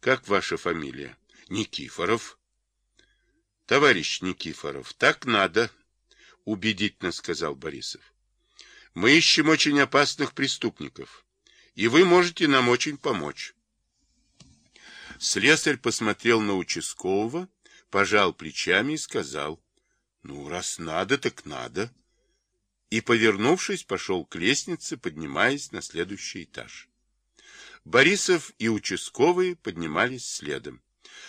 Как ваша фамилия? Никифоров. Товарищ Никифоров, так надо, убедительно сказал Борисов. Мы ищем очень опасных преступников, и вы можете нам очень помочь. Слесарь посмотрел на участкового, пожал плечами и сказал, ну, раз надо, так надо. И, повернувшись, пошел к лестнице, поднимаясь на следующий этаж. Борисов и участковый поднимались следом.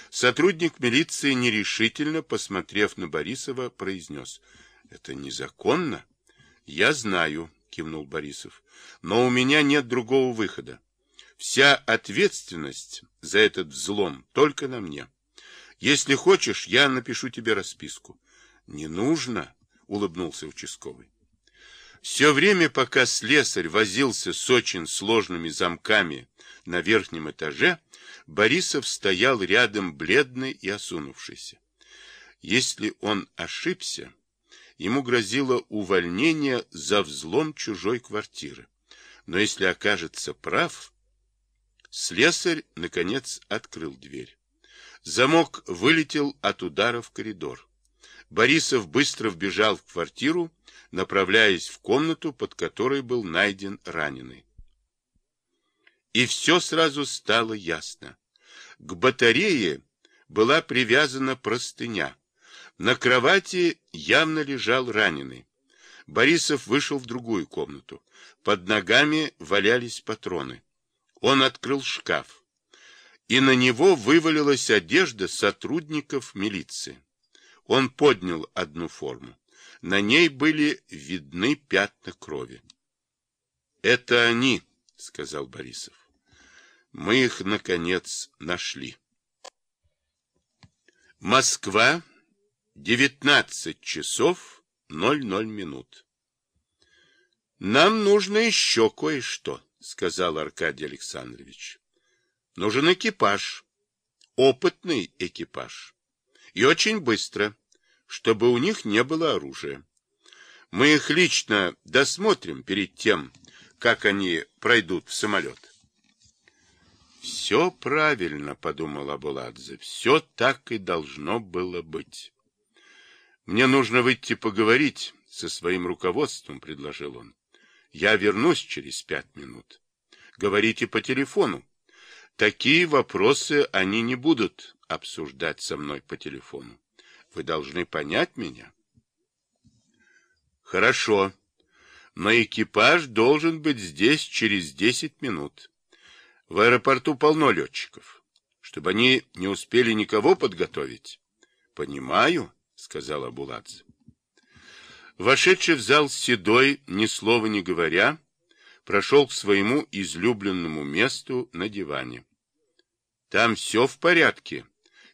Сотрудник милиции нерешительно, посмотрев на Борисова, произнес. — Это незаконно? — Я знаю, — кивнул Борисов, — но у меня нет другого выхода. Вся ответственность за этот взлом только на мне. Если хочешь, я напишу тебе расписку. — Не нужно, — улыбнулся участковый. Все время, пока слесарь возился с очень сложными замками на верхнем этаже, Борисов стоял рядом бледный и осунувшийся. Если он ошибся, ему грозило увольнение за взлом чужой квартиры. Но если окажется прав, слесарь, наконец, открыл дверь. Замок вылетел от удара в коридор. Борисов быстро вбежал в квартиру, направляясь в комнату, под которой был найден раненый. И все сразу стало ясно. К батарее была привязана простыня. На кровати явно лежал раненый. Борисов вышел в другую комнату. Под ногами валялись патроны. Он открыл шкаф. И на него вывалилась одежда сотрудников милиции. Он поднял одну форму. На ней были видны пятна крови. — Это они, — сказал Борисов. Мы их, наконец, нашли. Москва, 19 часов 00 минут. Нам нужно еще кое-что, сказал Аркадий Александрович. Нужен экипаж, опытный экипаж. И очень быстро, чтобы у них не было оружия. Мы их лично досмотрим перед тем, как они пройдут в самолет. Все правильно, подумал Абуладзе. Все так и должно было быть. Мне нужно выйти поговорить со своим руководством, предложил он. Я вернусь через пять минут. Говорите по телефону. Такие вопросы они не будут обсуждать со мной по телефону. Вы должны понять меня. Хорошо. Но экипаж должен быть здесь через десять минут. В аэропорту полно летчиков. Чтобы они не успели никого подготовить. — Понимаю, — сказала Буладзе. Вошедший в зал Седой, ни слова не говоря, прошел к своему излюбленному месту на диване. — Там все в порядке? —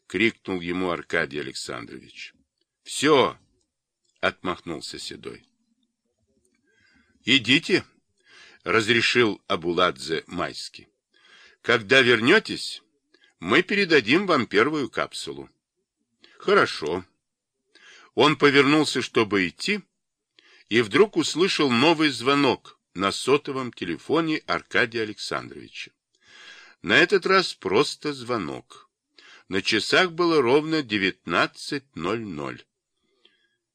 крикнул ему Аркадий Александрович. — Все, — отмахнулся Седой. — Идите, — разрешил Абуладзе Майский. Когда вернетесь, мы передадим вам первую капсулу. Хорошо. Он повернулся, чтобы идти, и вдруг услышал новый звонок на сотовом телефоне Аркадия Александровича. На этот раз просто звонок. На часах было ровно 19.00.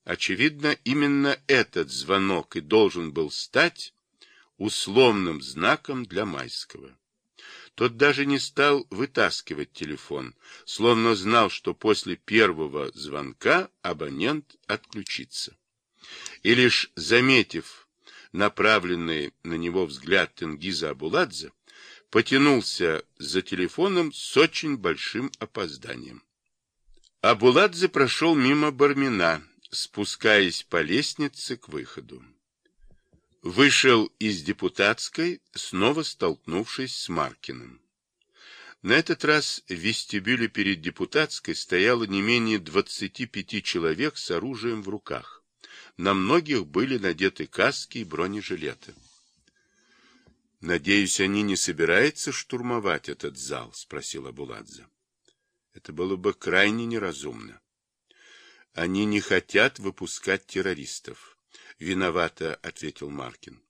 Очевидно, именно этот звонок и должен был стать условным знаком для Майского. Тот даже не стал вытаскивать телефон, словно знал, что после первого звонка абонент отключится. И лишь заметив направленный на него взгляд Тенгиза Абуладзе, потянулся за телефоном с очень большим опозданием. Абуладзе прошел мимо Бармина, спускаясь по лестнице к выходу. Вышел из депутатской, снова столкнувшись с Маркиным. На этот раз в вестибюле перед депутатской стояло не менее 25 человек с оружием в руках. На многих были надеты каски и бронежилеты. «Надеюсь, они не собираются штурмовать этот зал?» — спросила Буладзе. «Это было бы крайне неразумно. Они не хотят выпускать террористов. Виновато, ответил Маркин.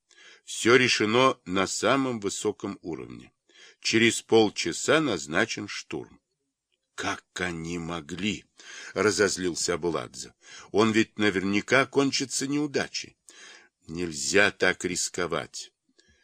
Все решено на самом высоком уровне. Через полчаса назначен штурм. Как они могли? Разозлился Абуладзе. Он ведь наверняка кончится неудачей. Нельзя так рисковать.